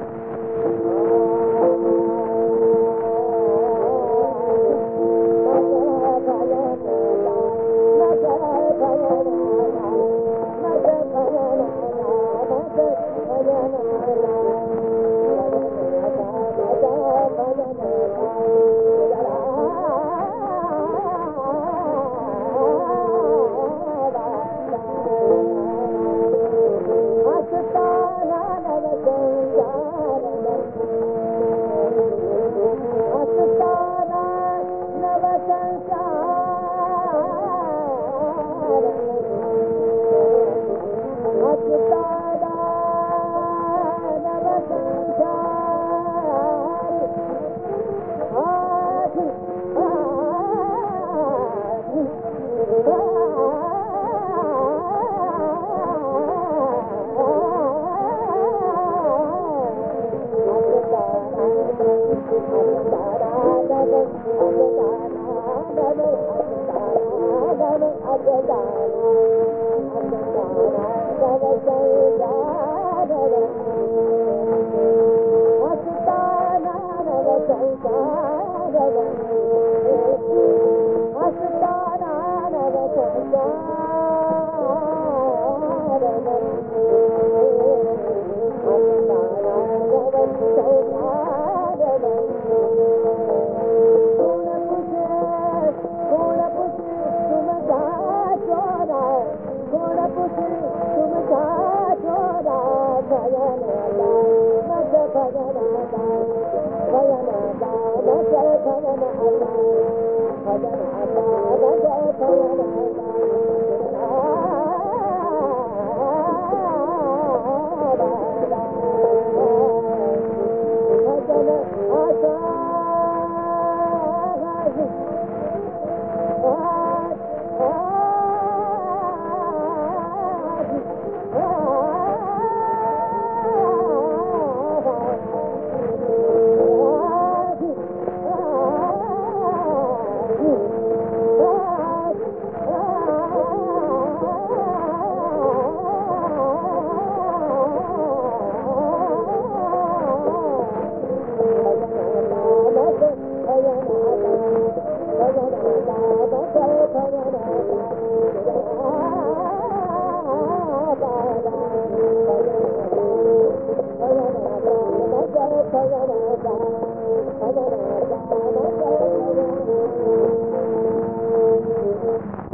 you اڳدان ڀڳناتا ڀڄناتا ڀڳن